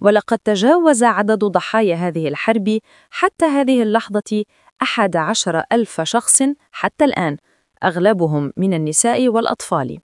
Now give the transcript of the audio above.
ولقد تجاوز عدد ضحايا هذه الحرب حتى هذه اللحظة أحد عشر ألف شخص حتى الآن أغلبهم من النساء والأطفال.